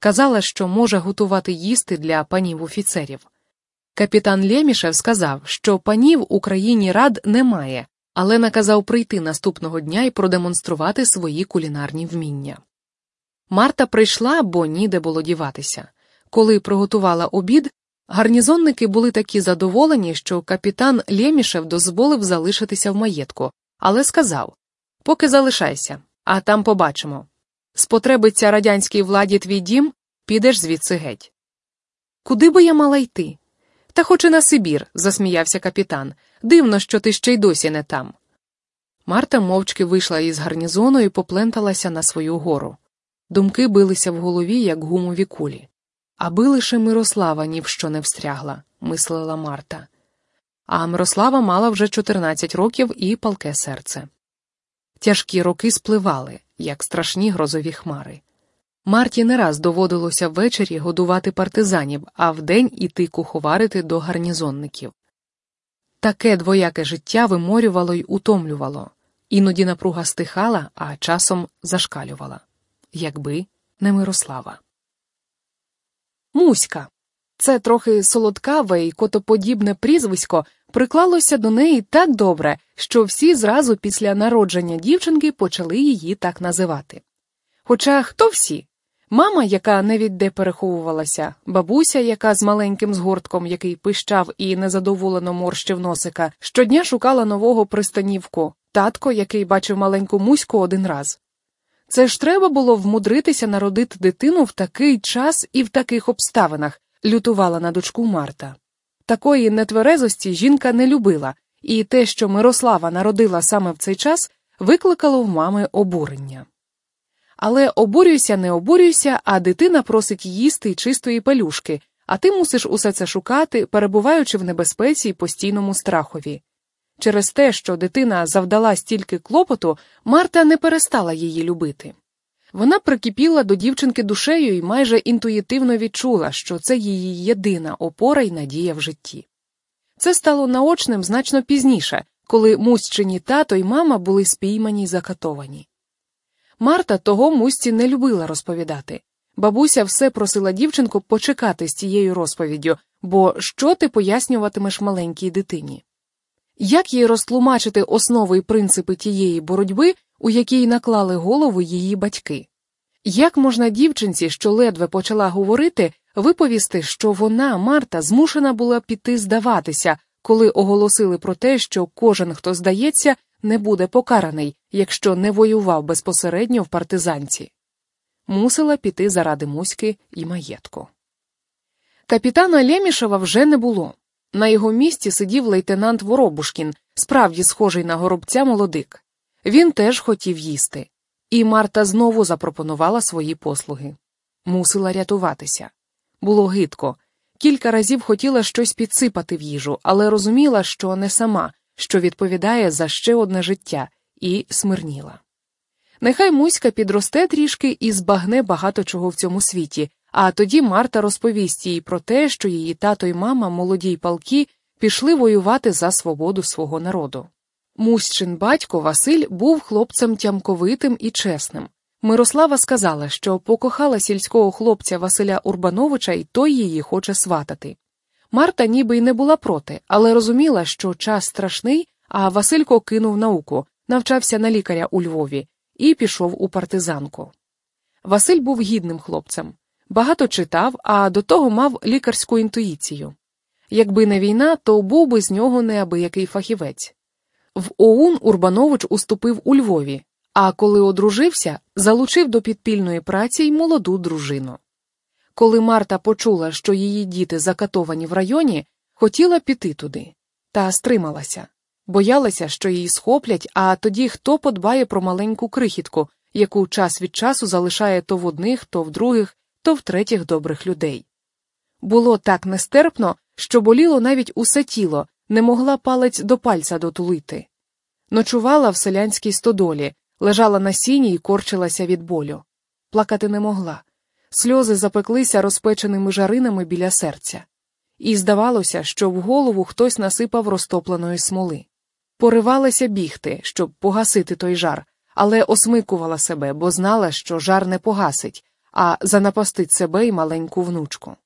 Казала, що може готувати їсти для панів офіцерів. Капітан Лємішев сказав, що панів у країні рад немає, але наказав прийти наступного дня і продемонструвати свої кулінарні вміння. Марта прийшла, бо ніде було діватися. Коли приготувала обід, гарнізонники були такі задоволені, що капітан Лємішев дозволив залишитися в маєтку, але сказав Поки залишайся, а там побачимо. Спотребиться радянській владі твій дім, підеш звідси геть. Куди би я мала йти? Та хоч і на Сибір, засміявся капітан. Дивно, що ти ще й досі не там. Марта мовчки вийшла із гарнізону і попленталася на свою гору. Думки билися в голові, як гумові кулі. Аби лише Мирослава ні в що не встрягла, мислила Марта. А Мирослава мала вже 14 років і палке серце. Тяжкі роки спливали, як страшні грозові хмари. Марті не раз доводилося ввечері годувати партизанів, а вдень іти куховарити до гарнізонників. Таке двояке життя виморювало й утомлювало, іноді напруга стихала, а часом зашкалювала. Якби не Мирослава. Муська. Це трохи солодкаве і котоподібне прізвисько приклалося до неї так добре, що всі зразу після народження дівчинки почали її так називати. Хоча хто всі? Мама, яка невідде переховувалася, бабуся, яка з маленьким згортком, який пищав і незадоволено морщив носика, щодня шукала нового пристанівку, татко, який бачив маленьку муську один раз. Це ж треба було вмудритися народити дитину в такий час і в таких обставинах, лютувала на дочку Марта. Такої нетверезості жінка не любила, і те, що Мирослава народила саме в цей час, викликало в мами обурення. Але обурюйся, не обурюйся, а дитина просить їсти чистої пелюшки, а ти мусиш усе це шукати, перебуваючи в небезпеці й постійному страхові. Через те, що дитина завдала стільки клопоту, Марта не перестала її любити. Вона прикипіла до дівчинки душею і майже інтуїтивно відчула, що це її єдина опора й надія в житті. Це стало наочним значно пізніше, коли мусьчині тато й мама були спіймані й закатовані. Марта того мусті не любила розповідати. Бабуся все просила дівчинку почекати з цією розповіддю, бо що ти пояснюватимеш маленькій дитині? Як їй розтлумачити основи і принципи тієї боротьби, у якій наклали голову її батьки? Як можна дівчинці, що ледве почала говорити, виповісти, що вона, Марта, змушена була піти здаватися, коли оголосили про те, що кожен, хто здається, не буде покараний, якщо не воював безпосередньо в партизанці? Мусила піти заради муськи і маєтку. Капітана Лємішева вже не було. На його місці сидів лейтенант Воробушкін, справді схожий на горобця молодик. Він теж хотів їсти, і Марта знову запропонувала свої послуги. Мусила рятуватися. Було гидко. Кілька разів хотіла щось підсипати в їжу, але розуміла, що не сама, що відповідає за ще одне життя, і смирніла. Нехай Муська підросте трішки і збагне багато чого в цьому світі, а тоді Марта розповість їй про те, що її тато й мама, молоді й палки, пішли воювати за свободу свого народу. Мусьчин батько Василь був хлопцем тямковитим і чесним. Мирослава сказала, що покохала сільського хлопця Василя Урбановича і той її хоче сватати. Марта ніби й не була проти, але розуміла, що час страшний, а Василько кинув науку, навчався на лікаря у Львові і пішов у партизанку. Василь був гідним хлопцем, багато читав, а до того мав лікарську інтуїцію. Якби не війна, то був би з нього неабиякий фахівець. В ОУН Урбанович уступив у Львові, а коли одружився, залучив до підпільної праці й молоду дружину. Коли Марта почула, що її діти закатовані в районі, хотіла піти туди, та стрималася, боялася, що її схоплять, а тоді хто подбає про маленьку крихітку, яку час від часу залишає то в одних, то в других, то в третіх добрих людей. Було так нестерпно, що боліло навіть усе тіло, не могла палець до пальця дотулити. Ночувала в селянській стодолі, лежала на сіні і корчилася від болю. Плакати не могла. Сльози запеклися розпеченими жаринами біля серця, і здавалося, що в голову хтось насипав розтопленої смоли. Поривалася бігти, щоб погасити той жар, але осмикувала себе, бо знала, що жар не погасить, а занапастить себе і маленьку внучку.